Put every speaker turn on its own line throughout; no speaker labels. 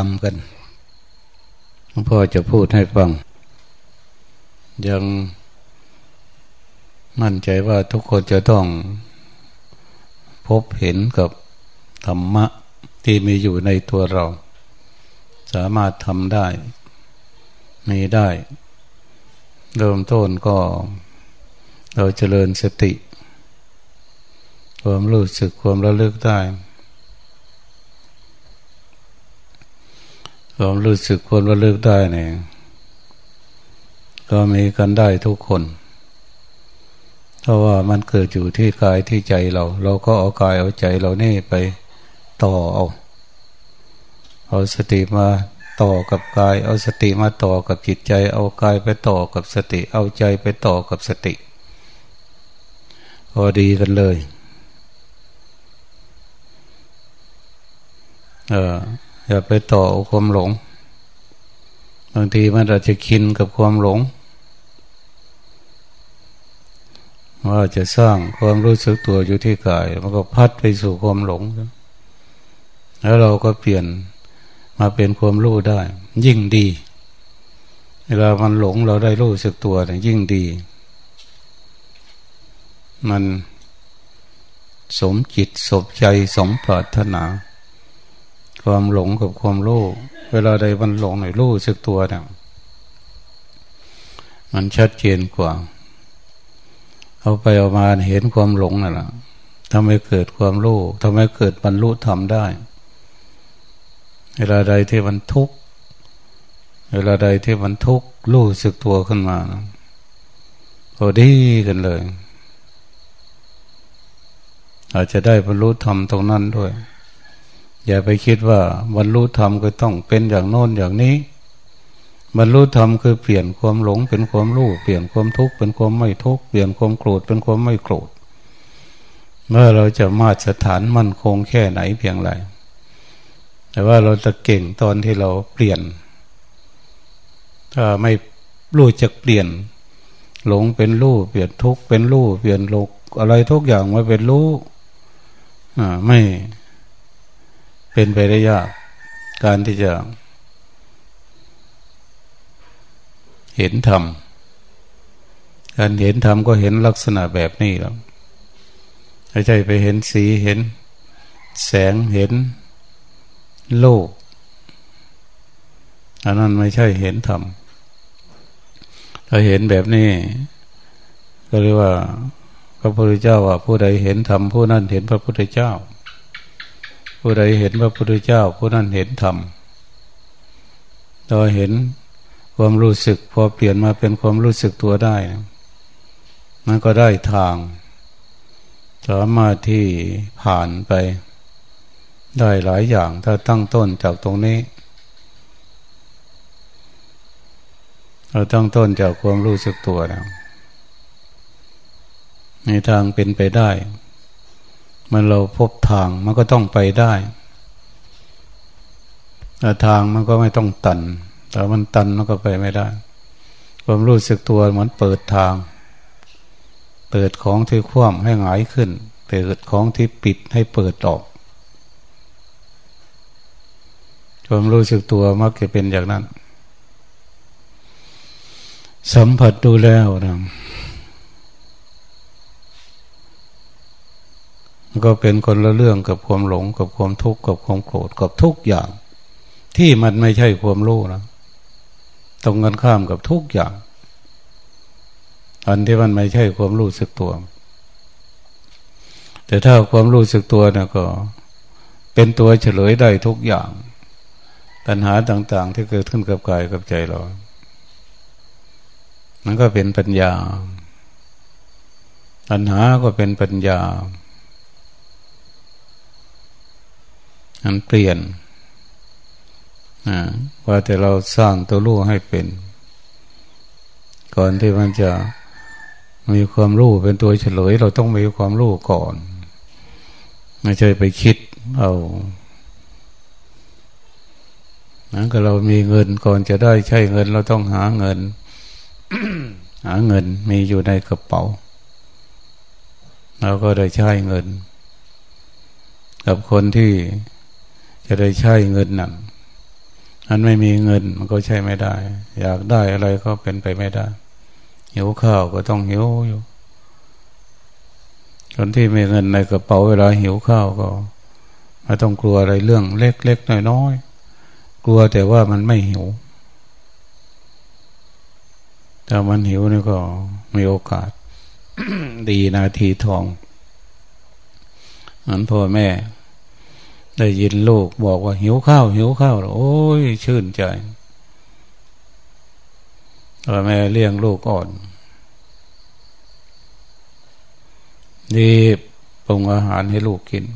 รรมกันหลวงพ่อจะพูดให้ฟัง ยังมั่นใจว่าทุกคนจะต้องพบเห็นกับธรรมะที่มีอยู่ในตัวเรา สามารถทำได้ มีได้ เริ่มต้นก็เราเจริญสติ ความรู้สึกความระลึกได้ ความรู้สึกความระลึกได้เนี่ยก็มีกันได้ทุกคน เพราะว่ามันเกิดอยู่ที่กายที่ใจเรา เราก็เอากายเอาใจเรานี่ไปต่อเอาเอาสติมาต่อกับกาย เอาสติมาต่อกับจิตใจ เอากายไปต่อกับสติ เอาใจไปต่อกับสติ พอดีกันเลย เออ อย่าไปต่อความหลง บางทีมันอาจจะคินกับความหลง ว่าจะสร้างความรู้สึกตัวอยู่ที่กาย มันก็พัดไปสู่ความหลง แล้วเราก็เปลี่ยนมาเป็นความรู้ได้ ยิ่งดี เวลามันหลงเราได้รู้สึกตัวเนี่ยยิ่งดี มันสมจิตสมใจสมปรารถนา ความหลงกับความรู้เวลาใดมันหลงหน่อยรู้สึกตัวเนี่ยมันชัดเจนกว่า เอาไปเอามาเห็นความหลงนั่นแหละทำให้เกิดความรู้ทำให้เกิดบรรลุธรรมได้ เวลาใดที่มันทุกข์เวลาใดที่มันทุกข์รู้สึกตัวขึ้นมาพอดีกันเลย อาจจะได้บรรลุธรรมตรงนั้นด้วย อย่าไปคิดว่าบรรลุธรรมก็ต้องเป็นอย่างโน้นอย่างนี้ บรรลุธรรมคือเปลี่ยนความหลงเป็นความรู้เปลี่ยนความทุกข์เป็นความไม่ทุกข์เปลี่ยนความโกรธเป็นความไม่โกรธ เมื่อเราจะมาสถานมั่นคงแค่ไหนเพียงไรแต่ว่าเราจะเก่งตอนที่เราเปลี่ยน ถ้าไม่รู้จักเปลี่ยน หลงเป็นรู้เปลี่ยนทุกข์เป็นรู้เปลี่ยนโลกอะไรทุกอย่างมาเป็นรู้อ่าไม่ เป็นไปได้ยาก การที่จะ เห็นธรรมการเห็นธรรมก็เห็นลักษณะแบบนี้แล้วไม่ใช่ไปเห็นสีเห็น แสงเห็นโลกอันนั้นไม่ใช่เห็นธรรมถ้าเห็นแบบนี้ ก็เรียกว่า พระพุทธเจ้าว่าผู้ใดเห็นธรรมผู้นั้นเห็นพระพุทธเจ้า ผู้ใดเห็นพระพุทธเจ้าผู้นั้นเห็นธรรมเราเห็นความรู้สึกพอเปลี่ยนมาเป็นความรู้สึกตัวได้มันก็ได้ทางสามารถที่ผ่านไป ได้หลายอย่างถ้าตั้งต้นจากตรงนี้ เราตั้งต้นจากความรู้สึกตัวนะในทางเป็นไปได้ มันเราพบทางมันก็ต้องไปได้แต่ทางมันก็ไม่ต้องตัน แต่มันตันมันก็ไปไม่ได้ ความรู้สึกตัวเหมือนเปิดทาง เปิดของที่คว่ำให้หงายขึ้น เปิดของที่ปิดให้เปิดออก ความรู้สึกตัวมักจะเป็นอย่างนั้น สัมผัสดูแล้วนะ ก็เป็นคนละเรื่องกับความหลงกับความทุกข์กับความโกรธกับทุกอย่าง ที่มันไม่ใช่ความรู้นะตรงกันข้ามกับทุกอย่าง อันที่มันไม่ใช่ความรู้สึกตัว แต่ถ้าความรู้สึกตัวเนี่ยก็ เป็นตัวเฉลยได้ทุกอย่าง ปัญหาต่าง ๆ ที่เกิดขึ้นกับกายกับใจเรามันก็เป็นปัญญาปัญหาก็เป็นปัญญา มันเปลี่ยนว่าแต่เราสร้างตัวรู้ให้เป็น ก่อนที่มันจะมีความรู้เป็นตัวเฉลย เราต้องมีความรู้ก่อน ไม่ใช่ไปคิดเอานั้นก็เรามีเงินก่อนจะได้ใช้เงินเราต้องหาเงิน หาเงินมีอยู่ในกระเป๋าเราก็ได้ใช้เงิน กับคนที่ จะได้ใช้เงินนั่นอันไม่มีเงินมันก็ใช้ไม่ได้ อยากได้อะไรก็เป็นไปไม่ได้หิวข้าวก็ต้องหิวอยู่คนที่มีเงินในกระเป๋าเวลาหิวข้าวก็ไม่ต้องกลัวอะไรเรื่องเล็กๆน้อยๆกลัวแต่ว่ามันไม่หิวถ้ามันหิวนี่ก็มีโอกาส ดีนาทีทองนั้นพ่อแม่ ได้ยินลูกบอกว่าหิวข้าวหิวข้าวโอ้ยชื่นใจพ่อแม่เลี้ยงลูกอ่อนรีบปรุงอาหารให้ลูกกิน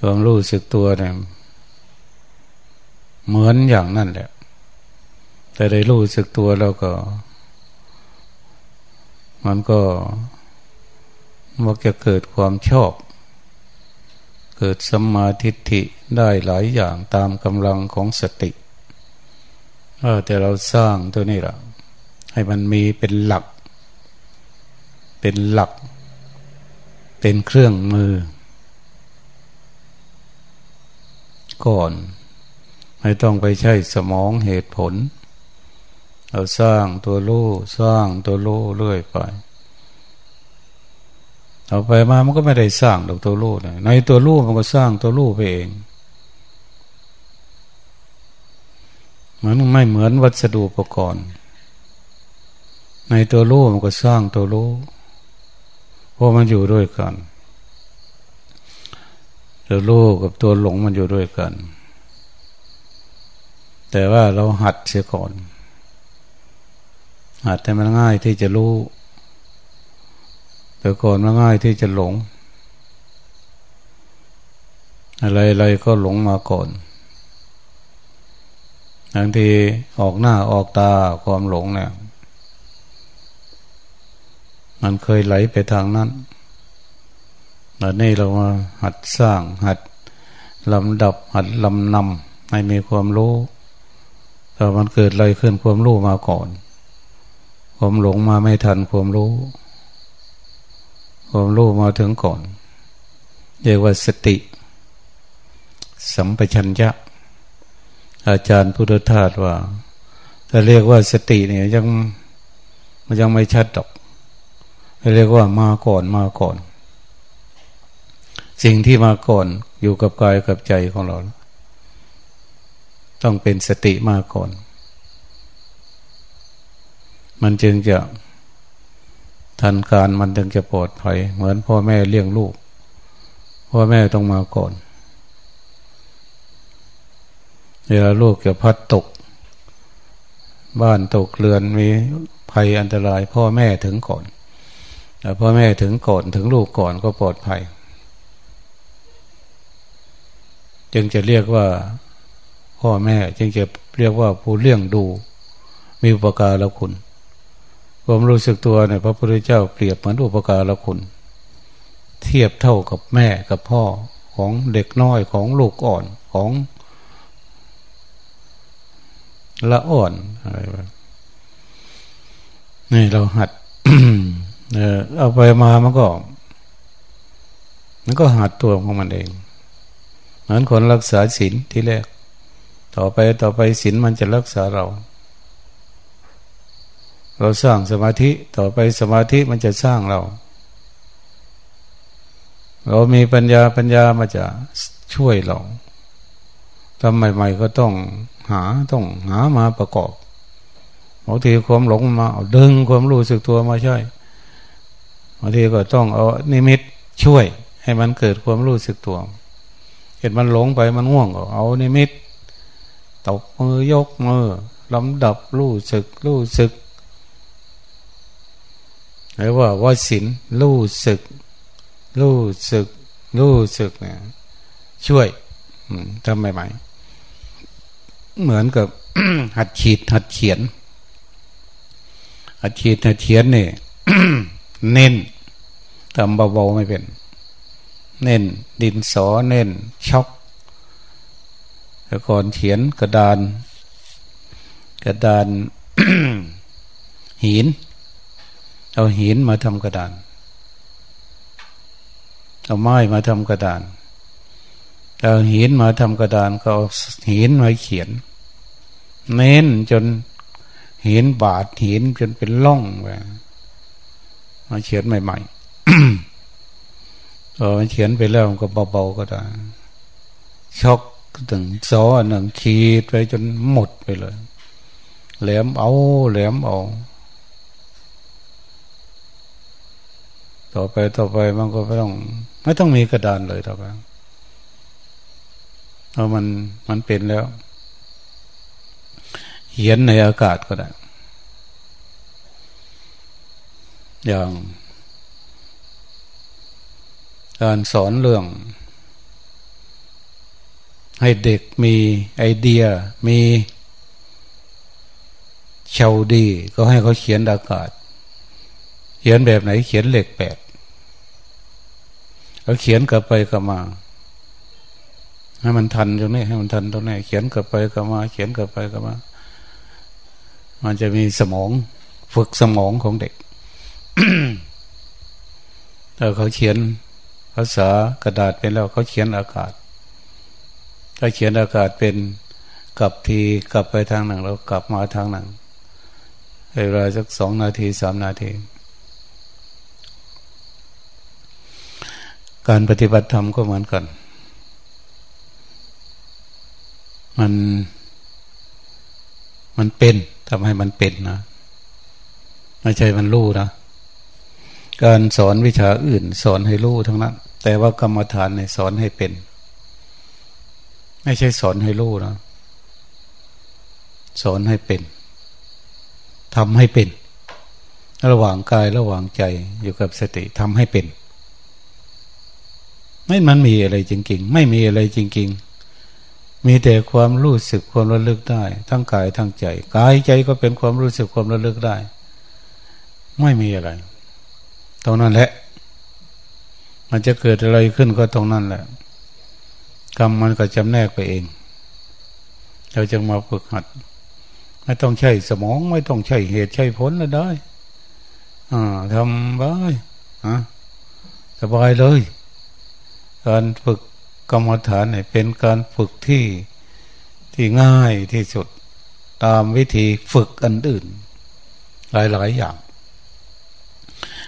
ความรู้สึกตัวเนี่ยเหมือนอย่างนั่นแหละ แต่ได้รู้สึกตัวแล้วก็ มันก็มันจะเกิดความชอบ เกิดสมาธิิได้หลายอย่างตามกำลังของสติแต่เราสร้างตัวนี้ละให้มันมีเป็นหลัก เป็นหลัก เป็นเครื่องมือ ก่อนไม่ต้องไปใช้สมองเหตุผล เราสร้างตัวรู้สร้างตัวรู้เรื่อยไป เอาไปมามันก็ไม่ได้สร้างดอกตัวรูนะในตัวรูมันก็สร้างตัวรูไปเองมันไม่เหมือนวัสดุอุปกรณ์ ในตัวรูมันก็สร้างตัวรูเพราะมันอยู่ด้วยกันตัวรูกับตัวหลงมันอยู่ด้วยกัน แต่ว่าเราหัดเสียก่อนหัดให้มันง่ายที่จะรู้ แต่ก่อนมันง่ายที่จะหลง อะไรๆก็หลงมาก่อนบางทีออกหน้าออกตาความหลงเนี่ย มันเคยไหลไปทางนั้นแต่นี่เรามาหัดสร้างหัดลำดับหัดลำนำให้มีความรู้แต่มันเกิดอะไรขึ้นความรู้มาก่อน ความหลงมาไม่ทันความรู้ ความรู้มาถึงก่อน เรียกว่าสติ สัมปชัญญะ อาจารย์พุทธทาสว่า ถ้าเรียกว่าสติเนี่ยยังมันยังไม่ชัดดอกเรียกว่ามาก่อนมาก่อน สิ่งที่มาก่อนอยู่กับกายกับใจของเรา ต้องเป็นสติมาก่อน มันจึงจะ ทันการมันถึงจะปลอดภัย เหมือนพ่อแม่เลี้ยงลูก พ่อแม่ต้องมาก่อน เวลาลูกจะพัดตก บ้านตกเรือนมีภัยอันตราย พ่อแม่ถึงก่อนแต่พ่อแม่ถึงก่อนถึงลูกก่อนก็ปลอดภัย จึงจะเรียกว่าพ่อแม่ จึงจะเรียกว่าผู้เลี้ยงดู มีอุปการละคุณ ความรู้สึกตัวเนี่ยพระพุทธเจ้าเปรียบเหมือนอุปการะคุณ เทียบเท่ากับแม่กับพ่อของเด็กน้อยของลูกอ่อนของละอ่อนอะไรแบบนี่เราหัดเออเอาไปมามันก็ มันก็หัดตัวของมันเองเหมือนคนรักษาศีลที่แรก ต่อไปต่อไปศีลมันจะรักษาเรา เราสร้างสมาธิต่อไปสมาธิมันจะสร้างเรา เรามีปัญญาปัญญามาจะช่วยเราทำใหม่ๆก็ต้องหาต้องหามาประกอบบางทีความหลงมาเอาดึงความรู้สึกตัวมาช่วยบางทีก็ต้องเอานิมิตช่วย ให้มันเกิดความรู้สึกตัวเห็นมันหลงไปมันง่วงก็เอานิมิตตบมือยกมือลำดับรู้สึกรู้สึก หรือว่าวสินรู้สึก รู้สึก รู้สึกเนี่ยช่วยทำใหม่ๆเหมือนกับหัดขีด หัดเขียน หัดขีดหัดเขียนเนี่ยเน้นทำเบาๆไม่เป็น เน้น ดินสอเน้นช็อกแต่ก่อนเขียนกระดาน กระดานหิน เอาหินมาทำกระดาน เอาไม้มาทำกระดาน เอาหินมาทำกระดาน ก็เอาหินมาเขียน เน้นจนหินบาดหินจนเป็นล่องไปมาเขียนใหม่ๆพอมันเขียนไปแล้วมันก็เบาๆก็ได้ช็อกถึงซอหนึ่งขีดไปจนหมดไปเลยแหลมเอาแหลมเอา ต่อไปต่อไปมันก็ไม่ต้อง ไม่ต้องมีกระดานเลยต่อไปเพราะมันมันเป็นแล้วเขียนในอากาศก็ได้ อย่างการสอนเรื่อง ให้เด็กมีไอเดียมีเชาดี ก็ให้เขาเขียนอากาศ เขียนแบบไหนเขียนเหล็กแปด เขาเขียนกลับไปกลับมา ให้มันทันตรงนี้ให้มันทันตรงนี้เขียนกลับไปกลับมา เขียนกลับไปกลับมา มันจะมีสมองฝึกสมองของเด็กถ้าเขาเขียนภาษากระดาษเป็นแล้วเขาเขียนอากาศ ถ้าเขียนอากาศเป็นกลับทีกลับไปทางหนึ่งแล้วกลับมาทางหนึ่งเวลาสักสองนาทีสามนาที การปฏิบัติธรรมก็เหมือนกัน มัน มันเป็นทำให้มันเป็นนะไม่ใช่มันรู้นะ การสอนวิชาอื่น สอนให้รู้ทั้งนั้น แต่ว่ากรรมฐานเนี่ยสอนให้เป็น ไม่ใช่สอนให้รู้นะสอนให้เป็นทำให้เป็น ระหว่างกายระหว่างใจอยู่กับสติทำให้เป็น ไม่มันมีอะไรจริงๆ ไม่มีอะไรจริง ๆ มีแต่ความรู้สึกความระลึกได้ ทั้งกายทั้งใจกายใจก็เป็นความรู้สึกความระลึกได้ ไม่มีอะไรตรงนั้นแหละ มันจะเกิดอะไรขึ้นก็ตรงนั้นแหละกรรมมันก็จำแนกไปเอง เราจึงมาฝึกหัด ไม่ต้องใช้สมอง ไม่ต้องใช้เหตุใช้ผลเลยได้ทำไปสบายเลย การฝึกกรรมฐานเนี่ยเป็นการฝึกที่ที่ง่ายที่สุดตามวิธีฝึกอันอื่น หลายๆอย่าง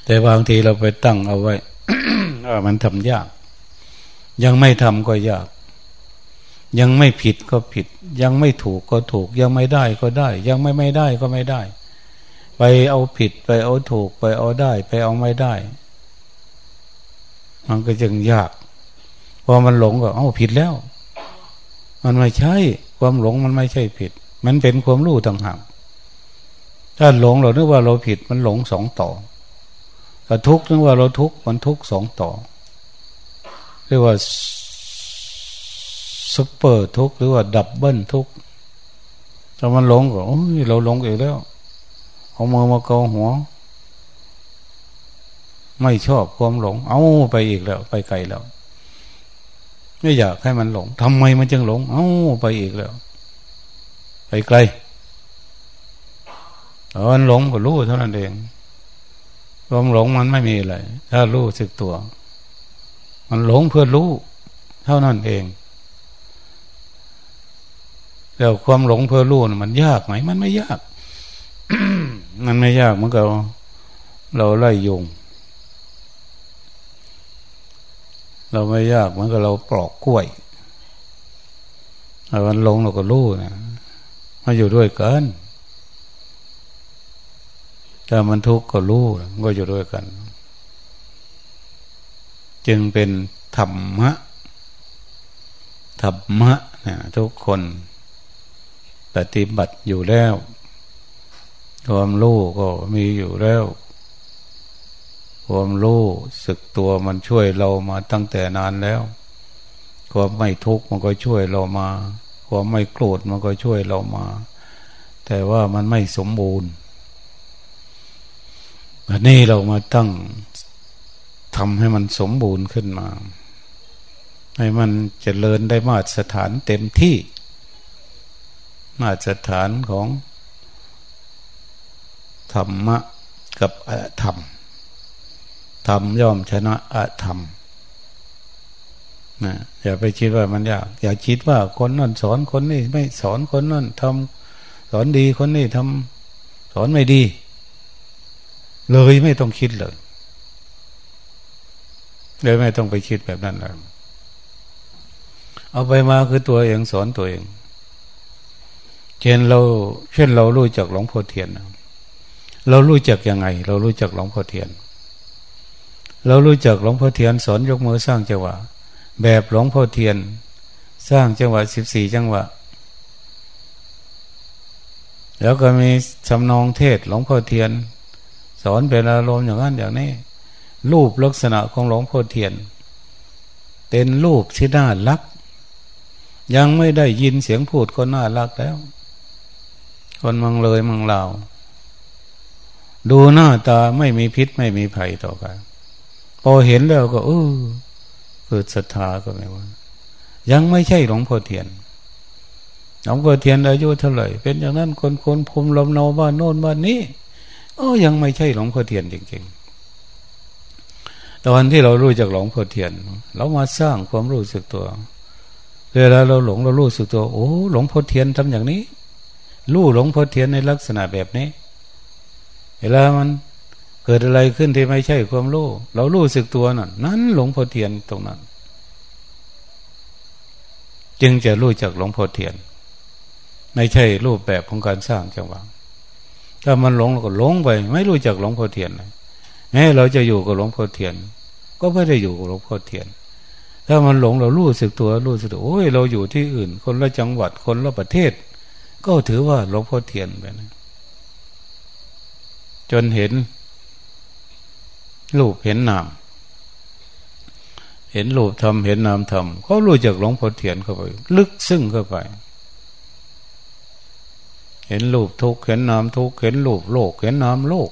แต่บางทีเราไปตั้งเอาไว้ว่ามันทำยาก ยังไม่ทำก็ยาก ยังไม่ผิดก็ผิด ยังไม่ถูกก็ถูก ยังไม่ได้ก็ได้ ยังไม่ไม่ได้ก็ไม่ได้ ไปเอาผิดไปเอาถูกไปเอาได้ ไปเอาไม่ได้ มันก็จึงยาก พอมันหลงก็เอ้าผิดแล้ว มันไม่ใช่ ความหลงมันไม่ใช่ผิด มันเป็นความรู้ต่างหากถ้าหลงเรานึกว่าเราผิดมันหลงสองต่อถ้าทุกข์นึกว่าเราทุกข์มันทุกข์สองต่อ เรียกว่าซุปเปอร์ทุกข์หรือว่าดับเบิลทุกข์ถ้ามันหลงก็โอ้ยเราหลงอีกแล้วเอามือมาเกาหัว ไม่ชอบความหลง เอาไปอีกแล้ว ไปไกลแล้ว ไม่อยากให้มันหลงทำไมมันจึงหลง เอ้าไปอีกแล้ว ไปไกลตอนหลงก็รู้เท่านั้นเองความหลงมันไม่มีอะไร ถ้ารู้สึกตัว มันหลงเพื่อรู้ เท่านั้นเองแล้วความหลงเพื่อรู้มันยากไหม มันไม่ยาก มันไม่ยากเหมือนกับเราไล่ยุง เราไม่ยากเหมือนกับเราปลอกกล้วยมันลงเราก็รู้นะมาอยู่ด้วยกันถ้ามันทุกข์ก็รู้ก็อยู่ด้วยกัน จึงเป็นธรรมะธรรมะนะทุกคน ปฏิบัติอยู่แล้ว ความรู้ก็มีอยู่แล้ว ความรู้สึกตัวมันช่วยเรามาตั้งแต่นานแล้ว ความไม่ทุกข์มันก็ช่วยเรามา ความไม่โกรธมันก็ช่วยเรามา แต่ว่ามันไม่สมบูรณ์อันนี้เรามาตั้งทำให้มันสมบูรณ์ขึ้นมา ให้มันจเจริญได้มาตรสถานเต็มที่ มาตรสถานของธรรมะกับธรรม ธรรมย่อมชนะอธรรมนะอย่าไปคิดว่ามันยากอย่าคิดว่าคนนั่นสอนคนนี้ไม่สอนคนนั่นทำสอนดีคนนี้ทำสอนไม่ดี เลยไม่ต้องคิดเลยเลยไม่ต้องไปคิดแบบนั้นเลยเอาไปมาคือตัวเองสอนตัวเอง เช่นเรา เช่นเรารู้จักหลวงพ่อเทียน เรารู้จักยังไง เรารู้จักหลวงพ่อเทียนเเรารู้จักหลวงพ่อเทียนสอนยกมือสร้างจังหวะ แบบหลวงพ่อเทียน สร้างจังหวะสิบสี่จังหวะ แล้วก็มีสำนองเทศหลวงพ่อเทียน สอนเป็นอารมณ์อย่างนั้นอย่างนี้ รูปลักษณะของหลวงพ่อเทียน เป็นรูปที่น่ารัก ยังไม่ได้ยินเสียงพูดก็น่ารักแล้ว คนมังเลยมังลาวดูหน้าตาไม่มีพิษไม่มีภัยต่อกัน พอเห็นแล้วก็เออเกิดศรัทธาก็ไม่ว่า ยังไม่ใช่หลวงพ่อเทียนหลวงพ่อเทียนอายุเท่าไหร่เป็นอย่างนั้นคนคนภูมิลมเนาบ้านโน่นบ้านนี้เออยังไม่ใช่หลวงพ่อเทียนจริงๆตอนที่เรารู้จากหลวงพ่อเทียน เรามาสร้างความรู้สึกตัวเวลาเราหลงเรารู้สึกตัว โอ้หลวงพ่อเทียนทำอย่างนี้รู้หลวงพ่อเทียนในลักษณะแบบนี้ เวลามัน เกิดอะไรขึ้นที่ไม่ใช่ความรู้ เรารู้สึกตัวนั่นนั้นหลวงพ่อเทียนตรงนั้น จึงจะรู้จักหลวงพ่อเทียน ไม่ใช่รูปแบบของการสร้างจังหวะถ้ามันหลงเราก็หลงไป ไม่รู้จักหลวงพ่อเทียนเลยแม้เราจะอยู่กับหลวงพ่อเทียน ก็ไม่ได้อยู่กับหลวงพ่อเทียน ถ้ามันหลงเรารู้สึกตัวรู้สึกตัวโอ้ยเราอยู่ที่อื่น คนละจังหวัดคนละประเทศ ก็ถือว่าหลวงพ่อเทียนไปนะจนเห็น รูปเห็นนาม เห็นรูปทำเห็นนามทำเขารู้จักหลวงพ่อเทียนเข้าไป ลึกซึ้งเข้าไป เห็นรูปทุกเห็นนามทุกเห็นรูปโลก เห็นนามโลก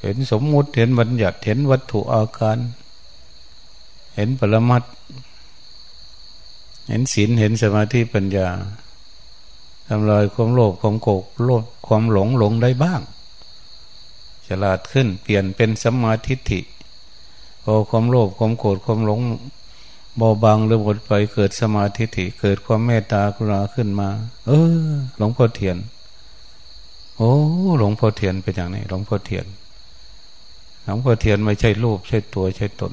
เห็นสมมุติเห็นบัญญัติเห็นวัตถุอาการ เห็นปรมัตเห็นศีลเห็นสมาธิปัญญาทำลายความโลภความโกรธโลภความหลงหลงได้บ้าง ฉลาดขึ้น เปลี่ยนเป็นสัมมาทิฏฐิพอความโลภความโกรธความหลงเบาบางหรือหมดไปเกิดสมาธิฐิเกิดความเมตตากรุณาขึ้นมา เออ หลวงพ่อเทียน โอ้หลวงพ่อเทียนเป็นอย่างนี้หลวงพ่อเทียนหลวงพ่อเทียนไม่ใช่รูปใช่ตัวใช่ตน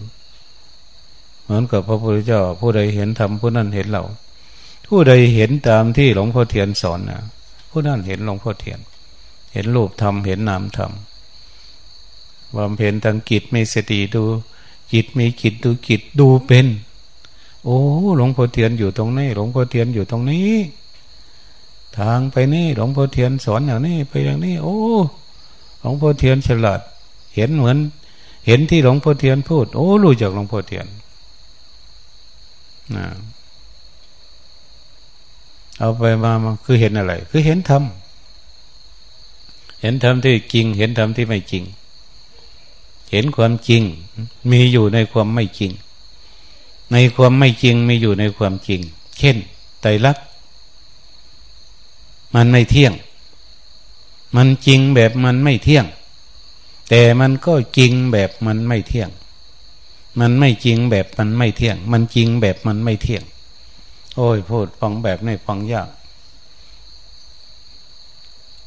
เหมือนกับพระพุทธเจ้า ผู้ใดเห็นธรรมผู้นั้นเห็นเรา ผู้ใดเห็นตามที่หลวงพ่อเทียนสอนนะผู้นั้นเห็นหลวงพ่อเทียน เห็นรูปธรรมเห็นนามธรรม บำเพ็ญทางจิตมีสติดูจิตมีจิตดูจิตดูเป็น โอ้หลวงพ่อเทียนอยู่ตรงนี้หลวงพ่อเทียนอยู่ตรงนี้ ทางไปนี่หลวงพ่อเทียนสอนอย่างนี้ไปอย่างนี้ โอ้หลวงพ่อเทียนฉลาดเห็นเหมือน เห็นที่หลวงพ่อเทียนพูด โอ้รู้จักหลวงพ่อเทียนนะเอาไปมามาคือเห็นอะไร คือเห็นธรรมเห็นธรรมที่จริง เห็นธรรมที่ไม่จริง เห็นความจริง มีอยู่ในความไม่จริง ในความไม่จริงมีอยู่ในความจริง เช่นไตรลักษณ์มันไม่เที่ยง มันจริงแบบมันไม่เที่ยง แต่มันก็จริงแบบมันไม่เที่ยง มันไม่จริงแบบมันไม่เที่ยง มันจริงแบบมันไม่เที่ยง โอ้ยพูดฟังแบบในฟังยาก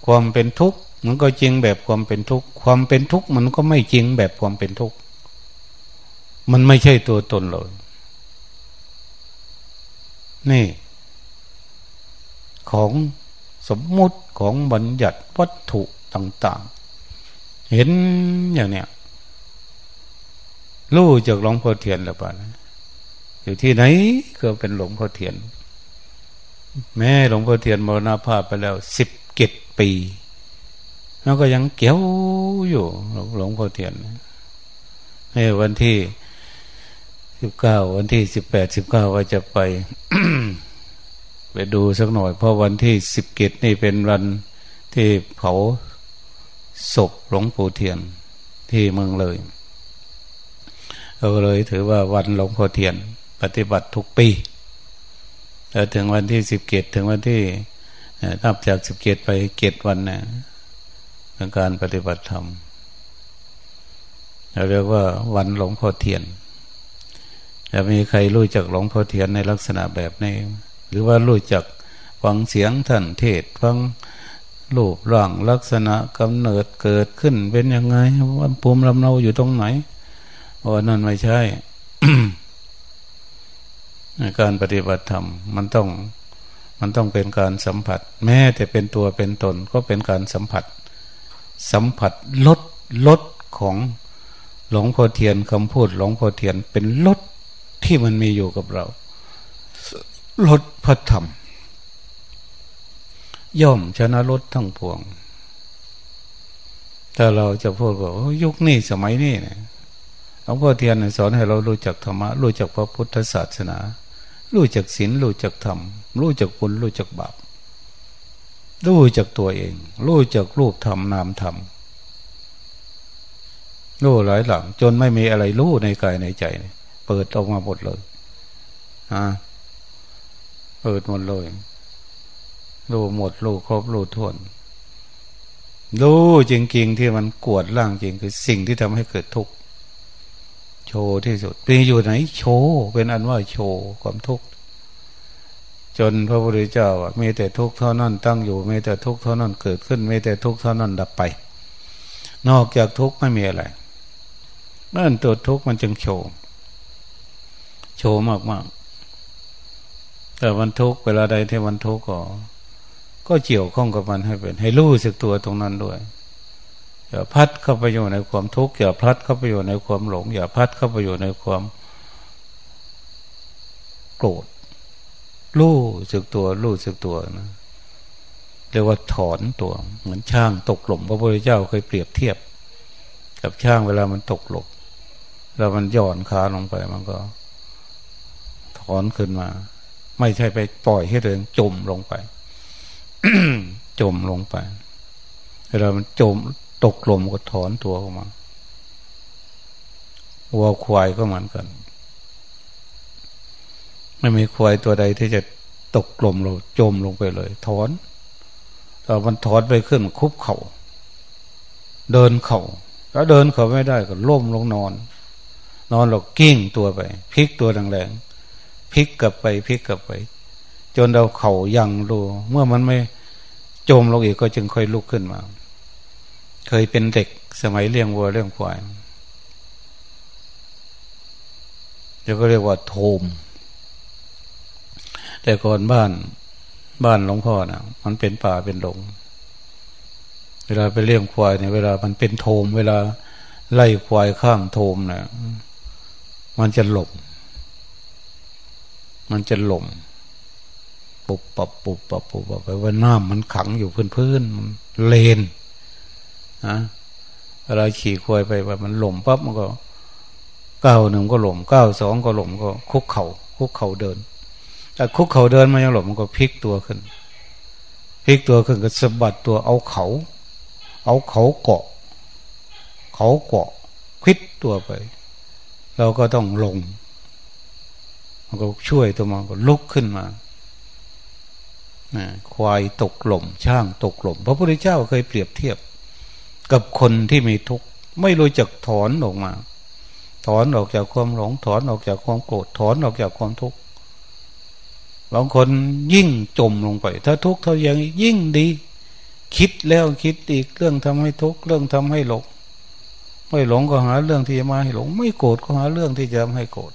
ความเป็นทุกข์ มันก็จริงแบบความเป็นทุกข์ความเป็นทุกข์มันก็ไม่จริงแบบความเป็นทุกข์มันไม่ใช่ตัวตนเลยนี่ ของสมมุติของบัญญัติวัตถุต่าง ๆ เห็นอย่างเนี้ยรู้จากหลวงพ่อเทียนแล้วป่ะนะอยู่ที่ไหนก็เป็นหลวงพ่อเทียน แม่หลวงพ่อเทียนมรณภาพไปแล้วสิบเจ็ดปี แล้วก็ยังเกี้ยวอยู่หลวงพ่อเทียนในวันที่สิบเก้าวันที่สิบแปดสิบเก้าว่าจะไป ไปดูสักหน่อย เพราะวันที่สิบเกตนี่เป็นวันที่เผาศพหลวงปู่เทียน ที่เมืองเลยเราเลยถือว่าวันหลวงพ่อเทียน ปฏิบัติทุกปีแต่ถึงวันที่สิบเกตถึงวันที่นับจากสิบเกตไปเกตวันนะใน การปฏิบัติธรรมเราเรียกว่าวันหลวงพ่อเทียนจะมีใครรู้จักหลวงพ่อเทียนในลักษณะแบบนี้ หรือว่ารู้จักฟังเสียงท่านเทศฟังรูปร่างลักษณะกำเนิดเกิดขึ้นเป็นยังไงว่าภูมิลำเนาอยู่ตรงไหนโอ้นั่นไม่ใช่การปฏิบัติธรรมมันต้อง มันต้องเป็นการสัมผัส แม้แต่เป็นตัวเป็นตนก็เป็นการสัมผัส สัมผัสลดลดของหลวงพ่อเทียนคำพูดหลวงพ่อเทียนเป็นลดที่มันมีอยู่กับเราลดพระธรรม ย่อมชนะลดทั้งพวง ถ้าเราจะพูดว่ายุคนี้สมัยนี้เนี่ยหลวงพ่อเทียนสอนให้เรารู้จักธรรมะรู้จักพระพุทธศาสนา รู้จักศีลรู้จักธรรม รู้จักบุญรู้จักบาป รู้จักตัวเอง รู้จักรูปธรรมนามธรรมรู้หลายหลัง จนไม่มีอะไรรู้ในกายในใจ เปิดออกมาหมดเลยฮะเปิดหมดเลยรู้หมดรู้ครบรู้ทวนรู้จริงๆที่มันกวดร่างจริงคือสิ่งที่ทำให้เกิดทุกข์โชว์ที่สุดเป็นอยู่ไหน โชว์เป็นอันว่าโชว์ความทุกข์ จนพระพุทธเจ้ามีแต่ทุกข์เท่านั้นตั้งอยู่มีแต่ทุกข์เท่านั้นเกิดขึ้นมีแต่ทุกข์เท่านั้นดับไป นอกจากทุกข์ไม่มีอะไรนั่นตัวทุกข์มันจึงโชว์โชว์มากแต่วันทุกข์เวลาใดที่วันทุกข์ก็ก็เกี่ยวข้องกับมันให้เป็น ให้รู้สึกตัวตรงนั้นด้วยอย่าพัดเข้าไปอยู่ในความทุกข์อย่าพัดเข้าไปอยู่ในความหลง อย่าพัดเข้าไปอยู่ในความโกรธ รู้สึกตัวรู้สึกตัวนะเรียกว่าถอนตัว เหมือนช่างตกหล่มพระพุทธเจ้าเคยเปรียบเทียบ กับช่างเวลามันตกหล่มแล้วมันย่อนขาลงไปมันก็ ถอนขึ้นมา ไม่ใช่ไปปล่อยให้ตัวเองจมลงไปจมลงไปเวลามันจมตกลมก็ถอนตัวออกมาวัวควายก็เหมือนกัน ไม่มีควายตัวใดที่จะตกกลมเราจมลงไปเลยถอนแต่มันถอนไปขึ้นคุบเขา่าเดินเขา่าแล้วเดินเข่าไม่ได้ก็ล้มลงนอน นอนเรากิ้งตัวไปพลิกตัวแรงๆพลิกกลับไปพลิกกลับไป จนเราเข่ายังรูเมื่อมันไม่จมลงอีกก็จึงค่อยลุกขึ้นมา เคยเป็นเด็กสมัยเลี้ยงวัวเลี้ยงควายเดี๋ยวก็เรียกว่าโทม แต่ก่อนบ้านบ้านหลวงพ่อนะมันเป็นป่าเป็นหลง เวลาไปเลี้ยงควายเนี่ยเวลามันเป็นโทม เวลาไล่ควายข้างโทมเนะี่ยมันจะหลงมันจะหลงปุบปับปุบปับปุบปับไปว่าน้ำมันขังอยู่พื้นพื้นมันเลนนะเวลาขี่ควายไปว่ามันหล่มปั๊บมันก็ก้าวหนึ่งก็หล่มก้าวสองก็หล่มก็คุกเขา่าคุกเข่าเดิน แต่คุกเข่าเดินมันยังหล่มมันก็พลิกตัวขึ้นพลิกตัวขึ้นก็สะบัดตัวเอาเขา เอาเขาเกาะ เขาเกาะควิดตัวไป เราก็ต้องลง มันก็ช่วยตัวมันก็ลุกขึ้นมาควายตกหล่มช่างตกหล่มพระพุทธเจ้าเคยเปรียบเทียบ กับคนที่มีทุกข์ไม่รู้จักถอนออกมา ถอนออกจากความหลงถอนออกจากความโกรธถอนออกจากความทุกข์ บางคนยิ่งจมลงไป ถ้าทุกข์เท่าย่างยิ่งดี คิดแล้วคิดอีกเรื่องทำให้ทุกข์เรื่องทำให้หลงไม่หลงก็หาเรื่องที่จะมาให้หลง ไม่โกรธก็หาเรื่องที่จะทำให้โกรธ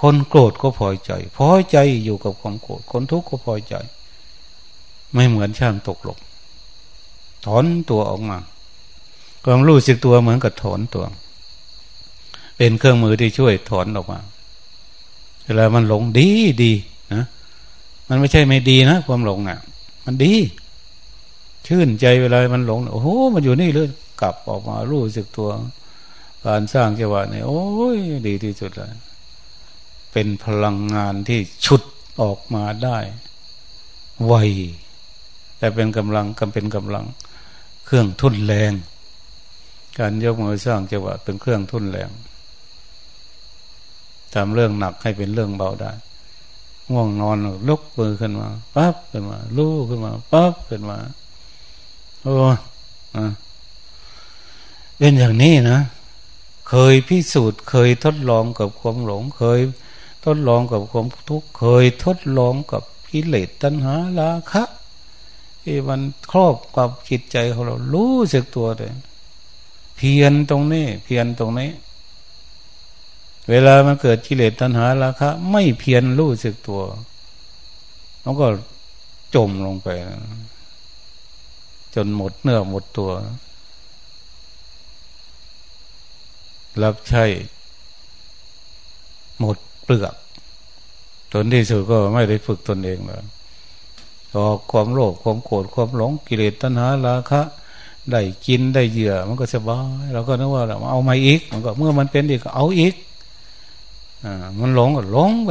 คนโกรธก็พอใจพอใจอยู่กับความโกรธคนทุกข์ก็พอใจ ไม่เหมือนช่างตกหลกถอนตัวออกมาความรู้สึกตัวเหมือนกับถอนตัว เป็นเครื่องมือที่ช่วยถอนออกมาเวลามันหลงดีดี มันไม่ใช่ไม่ดีนะความหลงนะ่ะ มันดี ชื่นใจเวลามันหลงโอ้โหมันอยู่นี่เลยกลับออกมารู้สึกตัว การสร้างจังหวะนี่โอ้ยดีที่สุดเลยเป็นพลังงานที่ชุดออกมาได้ไวแต่เป็นกำลังกำเป็นกำลัง เครื่องทุนแรง การยกมือสร้างจังหวะเป็นเครื่องทุนแรงทำเรื่องหนักให้เป็นเรื่องเบาได้ ง่วงนอนลุกมือขึ้นมาปั๊บขึ้นมาลู่ขึ้นมาปั๊บขึ้นมาโอ้เป็นอย่างนี้นะเคยพิสูจน์เคยทดลองกับความหลง เคยทดลองกับความทุกข์เคยทดลองกับกิเลสตัณหาราคะที่มันครอบกับจิตใจของเรารู้สึกตัวเลยเพียรตรงนี้ เพียรตรงนี้ เวลามันเกิดกิเลสตัณหาราคะ ไม่เพียรรู้สึกตัวมันก็จมลงไป จนหมดเนื้อหมดตัว รับใช้หมดเปลือกจนที่สุดก็ไม่ได้ฝึกตนเองเลยออความโลภความโกรธความหลงกิเลสตัณหาราคะได้กินได้เหยื่อ มันก็สบายเราก็นึกว่าเราเอามาอีก มันก็เมื่อมันเป็นอีกเอาอีก มันหลงก็หลงไป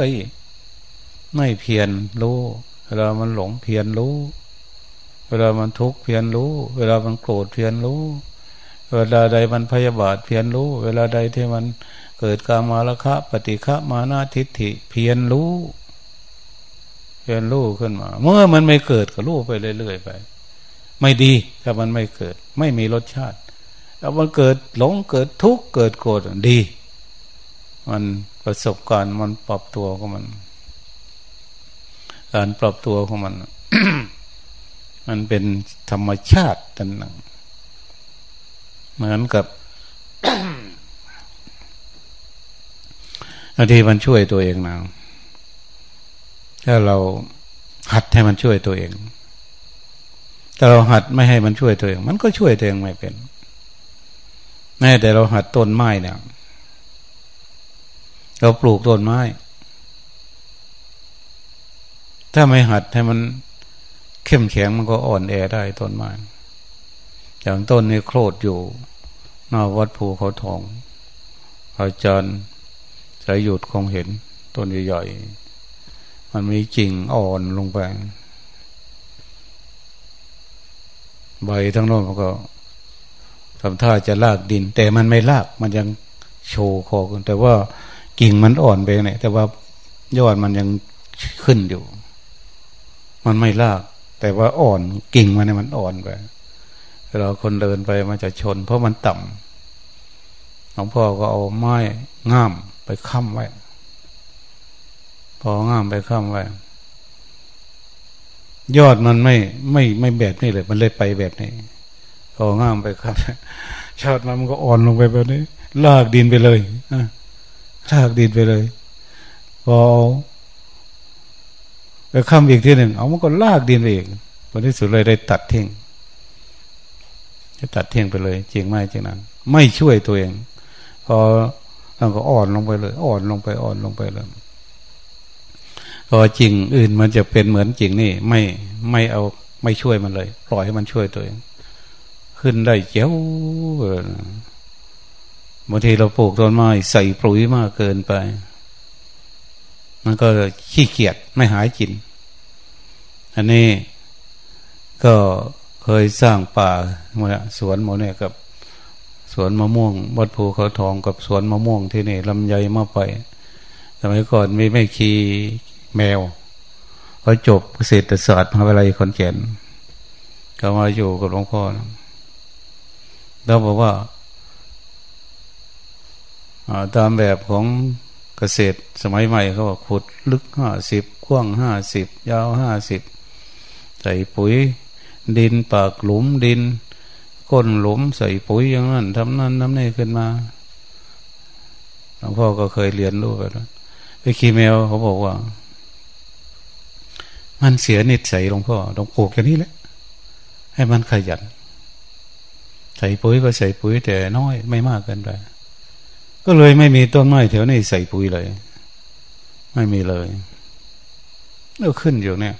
ไม่เพียรรู้ เวลามันหลงเพียรรู้ เวลามันทุกข์เพียรรู้ เวลามันโกรธเพียรรู้ เวลาใดมันพยาบาทเพียรรู้ เวลาใดที่มันเกิดการมาละคะปฏิฆะมานาทิฏฐิ เพียรรู้ เพียรรู้ขึ้นมา เมื่อมันไม่เกิดก็รู้ไปเรื่อยๆไป ไม่ดีถ้ามันไม่เกิด ไม่มีรสชาติถ้ามันเกิดหลงเกิดทุกข์เกิดโกรธดี มันประสบการณ์มันปรับตัวของมัน การปรับตัวของมัน มันเป็นธรรมชาติตันหนึ่งเหมือนกับบางทีมันช่วยตัวเองนะถ้าเราหัดให้มันช่วยตัวเอง แต่เราหัดไม่ให้มันช่วยตัวเอง มันก็ช่วยตัวเองไม่เป็น แม้แต่เราหัดต้นไม้เนี่ย เราปลูกต้นไม้ ถ้าไม่หัดให้มันเข้มแข็งมันก็อ่อนแอได้ต้นไม้อย่างต้นนี้โครดอยู่นอกวัดภูเขาทองอาจารย์สายหยุดคงเห็นต้นใหญ่ๆมันมีกิ่งอ่อนลงไปใบทั้งโน้นมันก็ทำท่าจะลากดิน แต่มันไม่ลากมันยังโชว์คอกันแต่ว่า กิ่งมันอ่อนไปเนี่ยแต่ว่ายอดมันยังขึ้นอยู่ มันไม่ลาก แต่ว่าอ่อนกิ่งมันเนี่ยมันอ่อนไปเราคนเดินไปมันจะชน เพราะมันต่ำหลวงพ่อก็เอาไม้ง่ามไปค้ำไว้ พอง่ามไปค้ำไว้ ยอดมันไม่ไม่ไม่แบบนี้เลย มันเลยไปแบบนี้ พอง่ามไปค้ำชอดมันมันก็อ่อนลงไปแบบนี้ ลากดินไปเลย ลากดินไปเลย พอไปค้ำอีกทีหนึ่งเอามันก็ลากดินไปอีกผลที่สุดเลยได้ตัดทิ้งจะตัดเท่งไปเลยจริงไหมจริงนั้น ไม่ช่วยตัวเอง พอเราก็อ่อนลงไปเลย อ่อนลงไปอ่อนลงไปเลยพอจริงอื่นมันจะเป็นเหมือนจริงนี่ ไม่ไม่เอาไม่ช่วยมันเลย ปล่อยให้มันช่วยตัวเอง ขึ้นได้เจ้า บางทีเราปลูกต้นไม้ใส่ปุ๋ยมากเกินไป มันก็ขี้เกียจไม่หายจิน อันนี้ก็เคยสร้างป่าสวนหมดเนี่ยกับสวนมะม่วงวัดภูเขาทองกับสวนมะม่วงที่นี่ลำไยมาไปสมัยก่อนม่ไม่ขี่แมวเขาจบเกษตรศาสตร์มหาวิทยาลัยขอนแก่นก็มาอยู่กับหลวงพ่อแล้วบอกว่า ตามแบบของเกษตรสมัยใหม่เขาบอกขุดลึกห้าสิบกว้างห้าสิบยาวห้าสิบใส่ปุ๋ย ดินปากหลุมดินก้นหลุมใส่ปุ๋ยอย่างนั้นทำนั้นทำนี่ขึ้นมาหลวงพ่อก็เคยเรียนรู้ไปแล้วไปขี่แมวเขาบอกว่า มันเสียนิดใส่หลวงพ่อต้องปลูกอย่างนี้แหละ ให้มันขยัน ใส่ปุ๋ยก็ใส่ปุ๋ยแต่น้อยไม่มากเกินไป ก็เลยไม่มีต้นไม้แถวนี้ใส่ปุ๋ยเลย ไม่มีเลยแล้วขึ้นอยู่เนี่ย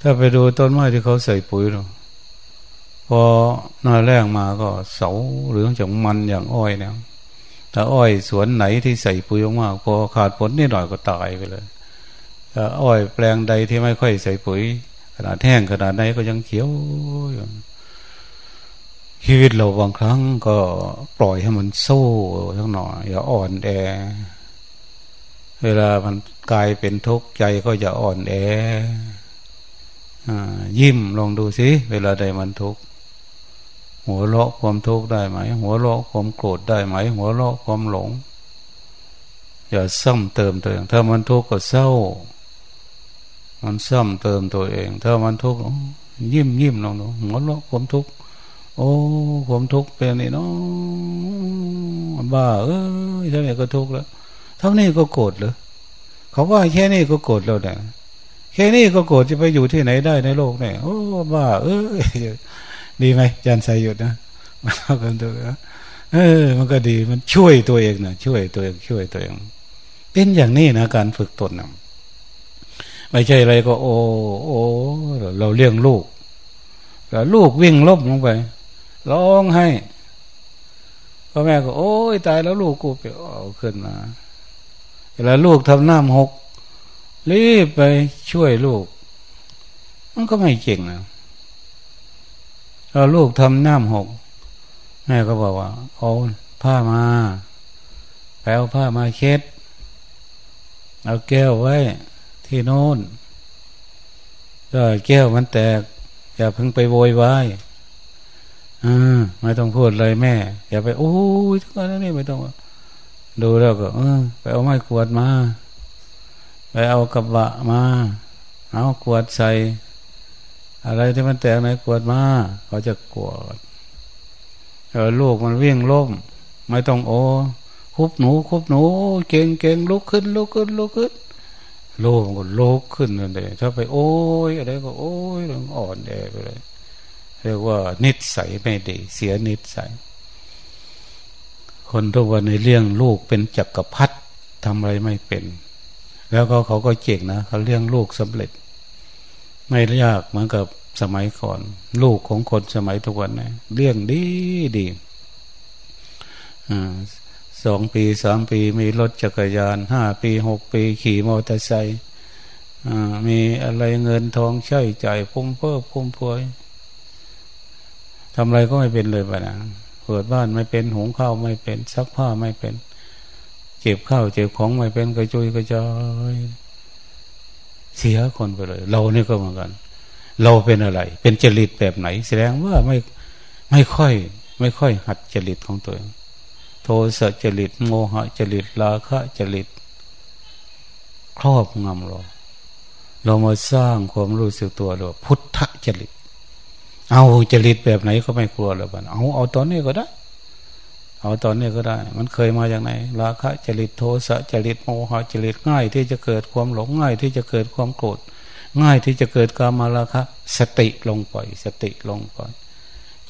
ถ้าไปดูต้นไม้ที่เขาใส่ปุ๋ยเนาะพอหน้าแรงมาก็เสาหรือจากมันอย่างอ้อยเนี่ยถ้าอ้อยสวนไหนที่ใส่ปุ๋ยมากพอขาดผลนิดหน่อยก็ตายไปเลยถ้าอ้อยแปลงใดที่ไม่ค่อยใส่ปุ๋ย ขนาดแห้งขนาดไหนก็ยังเขียวอยู่ ชีวิตเราบางครั้งก็ปล่อยให้มันโซ่ทั้งหน่อยอย่าอ่อนแอ เวลามันกลายเป็นทุกข์ใจก็อย่าอ่อนแอยิ้มลองดูสิเวลาใดมันทุกข์หัวเราะความทุกข์ได้ไหม หัวเราะความโกรธได้ไหม หัวเราะความหลง อย่าซ้ำเติมตัวเองถ้ามันทุกข์ก็เศร้า มันซ้ำเติมตัวเอง ถ้ามันทุกข์ยิ้มยิ้มลองๆหัวเราะความทุกข์ โอ้ความทุกข์เป็นนี่เนาะบ้า เอ้ยเท่านี้ก็ทุกข์แล้วเท่านี้ก็โกรธเลยเขาว่าแค่นี้ก็โกรธแล้วเนี่ยแค่นี้ก็โกรธจะไปอยู่ที่ไหนได้ในโลกเนี่ยโอ้บ้า เอ้ยดีไหมจันใส่หยุดนะมาเล่ากันตัวเออ มันก็ดีมันช่วยตัวเองนะช่วยตัวเองช่วยตัวเองเป็นอย่างนี้นะการฝึกตนนะไม่ใช่อะไรก็ โอ้โอ้เราเลี้ยงลูกแล้วลูกวิ่งลบลงไป ร้องให้พ่อแม่ก็โอ้ยตายแล้วลูกกูไปเอาขึ้นมาเวลาลูกทำน้ำหกรีบไปช่วยลูก มันก็ไม่เก่งนะพอลูกทำน้ำหกแม่ก็บอกว่าเอาผ้ามาแปลผ้ามาเช็ดเอาแก้วไว้ที่โน้นถ้าแก้วมันแตก อย่าเพิ่งไปโวยวาย อ่าไม่ต้องพูดเลยแม่ อย่าไปโอ้ยทุกคนนี่ไม่ต้องดูแล้วก็ เออ ไปเอาไม้ขวดมา ไปเอากระบะมา เอาขวดใส่ อะไรที่มันแตกในขวดมาเขาจะกวดเออลูกมันวิ่งล้มไม่ต้องโอ้คุบหนูคุบหนู เก่งเก่งลุกขึ้นลุกขึ้นลุกขึ้นลูกมันก็ลุกขึ้นเลยถ้าไปโอ้ยอะไรก็โอ้ยอ่อนแอไปเลย เรียกว่านิสัยไม่ดี เสียนิสัย คนทุกวันในเรื่องลูกเป็นจักรพรรดิทำอะไรไม่เป็น แล้วก็เขาก็เก่งนะเขาเลี้ยงลูกสำเร็จ ไม่ยากเหมือนกับสมัยก่อน ลูกของคนสมัยทุกวันนี้เลี้ยงดีดีสองปีสามปีมีรถจักรยานห้าปีหกปีขี่มอเตอร์ไซค์มีอะไรเงินทองใช้จ่ายพุ่มเพิ่มพุ่มพวย ทำอะไรก็ไม่เป็นเลยปะนะเปิดบ้านไม่เป็นหุงข้าวไม่เป็นซักผ้าไม่เป็นเจ็บข้าวเจ็บของไม่เป็นกระจุยกระจายเสียคนไปเลย เรานี่ก็เหมือนกัน เราเป็นอะไร เป็นจริตแบบไหน แสดงว่าไม่ไม่ค่อย ไม่ค่อยหัดจริตของตัวเองโทสะจริตโมหะจริตราคะจริตครอบงำเรา เรามาสร้างความรู้สึกตัวเราพุทธจริต เอาจริตแบบไหนก็ไม่กลัวเลยบ้านเอาเอาตอนนี้ก็ได้ เอาตอนนี้ก็ได้ มันเคยมาอย่างไหนราคะจริตโทสะจริตโมหะจริตง่าย ที่จะเกิดความหลงง่าย ที่จะเกิดความโกรธง่ายที่จะเกิดกามาราคะสติลงไปสติลงไป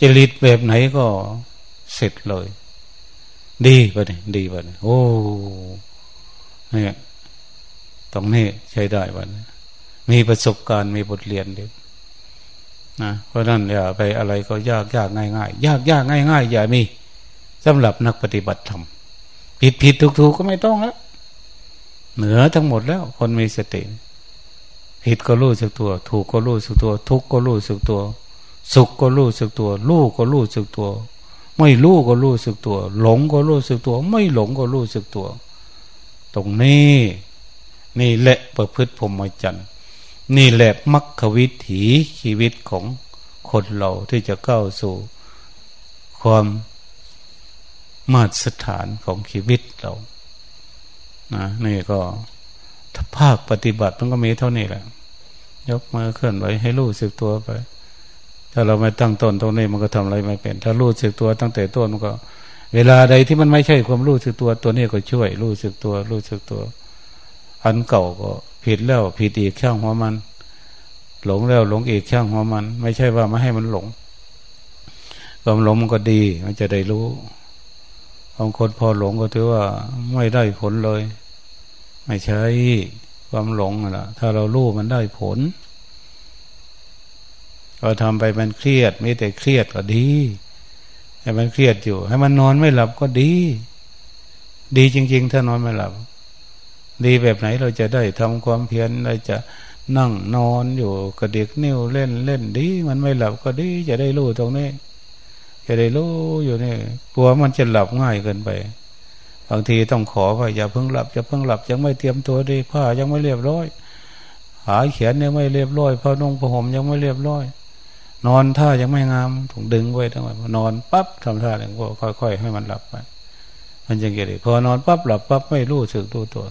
จริตแบบไหนก็เสร็จเลย ดีไปเลยดีไปเลยโอ้เนี่ยตรงนี้ใช้ได้วันมีประสบการณ์มีบทเรียนเดี นะเพราะนั้นอย่าไปอะไรก็ยากยากง่ายง่ายยากยากง่ายง่ายอย่ามีสำหรับนักปฏิบัติธรรมผิดผิดถูกถูกก็ไม่ต้องแล้วเหนือทั้งหมดแล้ว คนมีสติผิดก็รู้สึกตัว ถูกก็รู้สึกตัว ทุกก็รู้สึกตัว สุขก็รู้สึกตัวรู้ก็รู้สึกตัว ไม่รู้ก็รู้สึกตัว หลงก็รู้สึกตัว ไม่หลงก็รู้สึกตัว ตรงนี้ นี่แหละประพฤติพรหมจรรย์ นี่แหละมรรควิถีชีวิตของคนเราที่จะเข้าสู่ความมาตรฐานของชีวิตเรานะนี่ก็ภาคปฏิบัติมันก็มีเท่านี้แหละ ยกมือเคลื่อนไหวให้รู้สึกตัวไป ถ้าเราไม่ตั้งต้นตรงนี้มันก็ทำอะไรไม่เป็น ถ้ารู้สึกตัวตั้งแต่ต้นมันก็ เวลาใดที่มันไม่ใช่ความรู้สึกตัวตัวนี้ก็ช่วย รู้สึกตัว รู้สึกตัว อันเก่าก็ ผิดแล้วผิดอีกช่างหัวมัน หลงแล้วหลงอีกช่างหัวมัน ไม่ใช่ว่าไม่ให้มันหลงความหลงมันก็ดี มันจะได้รู้บางคนพอหลงก็ถือว่าไม่ได้ผลเลย ไม่ใช่ความหลงนะถ้าเรารู้มันได้ผลเราทำไปมันเครียดไม่แต่เครียดก็ดีให้มันเครียดอยู่ ให้มันนอนไม่หลับก็ดี ดีจริง ๆ ถ้านอนไม่หลับ ดีแบบไหนเราจะได้ทำความเพียรเราจะนั่งนอนอยู่กระเด็กนิ้วเล่นเล่นดี มันไม่หลับก็ดีจะได้รู้ตรงนี้ จะได้รู้อยู่นี่กลัวมันจะหลับง่ายเกินไปบางทีต้องขอว่าอย่าเพิ่งหลับอย่าเพิ่งหลับยังไม่เตรียมตัวดีผ้ายังไม่เรียบร้อย หาเขียนยังไม่เรียบร้อยผ้านุ่งผ้าห่มยังไม่เรียบร้อย นอนท่ายังไม่งามถูกดึงไว้ทั้งวันนอนปั๊บทำท่าอย่างก็ค่อย ๆ ให้มันหลับไป มันจะเกิดพอนอนปั๊บหลับปั๊บไม่รู้สึกตัวตัว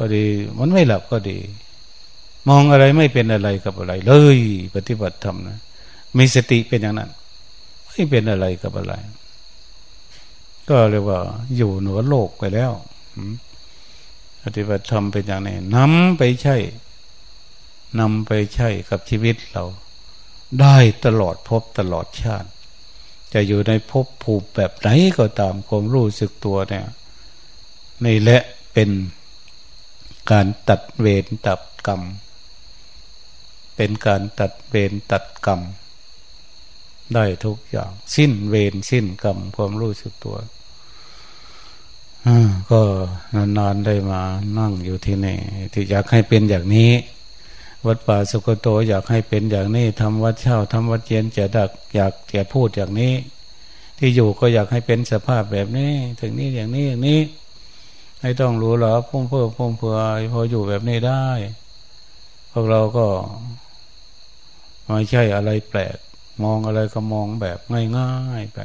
ก็ดี มันไม่หลับก็ดี มองอะไรไม่เป็นอะไรกับอะไร เลย ปฏิบัติธรรมนะมีสติเป็นอย่างนั้น ไม่เป็นอะไรกับอะไร ก็เรียกว่า อยู่เหนือโลกไปแล้วปฏิบัติธรรมเป็นอย่างนี้นำไปใช้นำไปใช้กับชีวิตเรา ได้ตลอดพบตลอดชาติ จะอยู่ในภพภูมิแบบไหนก็ตามความรู้สึกตัวเนี่ยนี่แหละเป็น การตัดเวรตัดกรรม เป็นการตัดเวรตัดกรรม ได้ทุกอย่าง สิ้นเวรสิ้นกรรมความรู้สึกตัวก็นานๆได้มานั่งอยู่ที่นี่ที่อยากให้เป็นอย่างนี้ วัดป่าสุกโตอยากให้เป็นอย่างนี้ทำวัดเช่าทำวัดเย็นจะดักอยากจะพูดอย่างนี้ ที่อยู่ก็อยากให้เป็นสภาพแบบนี้ ถึงนี้อย่างนี้อย่างนี้ ไม่ต้องรู้หรอพุ่มเพื่อพุ่มเพื่อพออยู่แบบนี้ได้ พวกเราก็ไม่ใช่อะไรแปลก มองอะไรก็มองแบบง่ายๆไป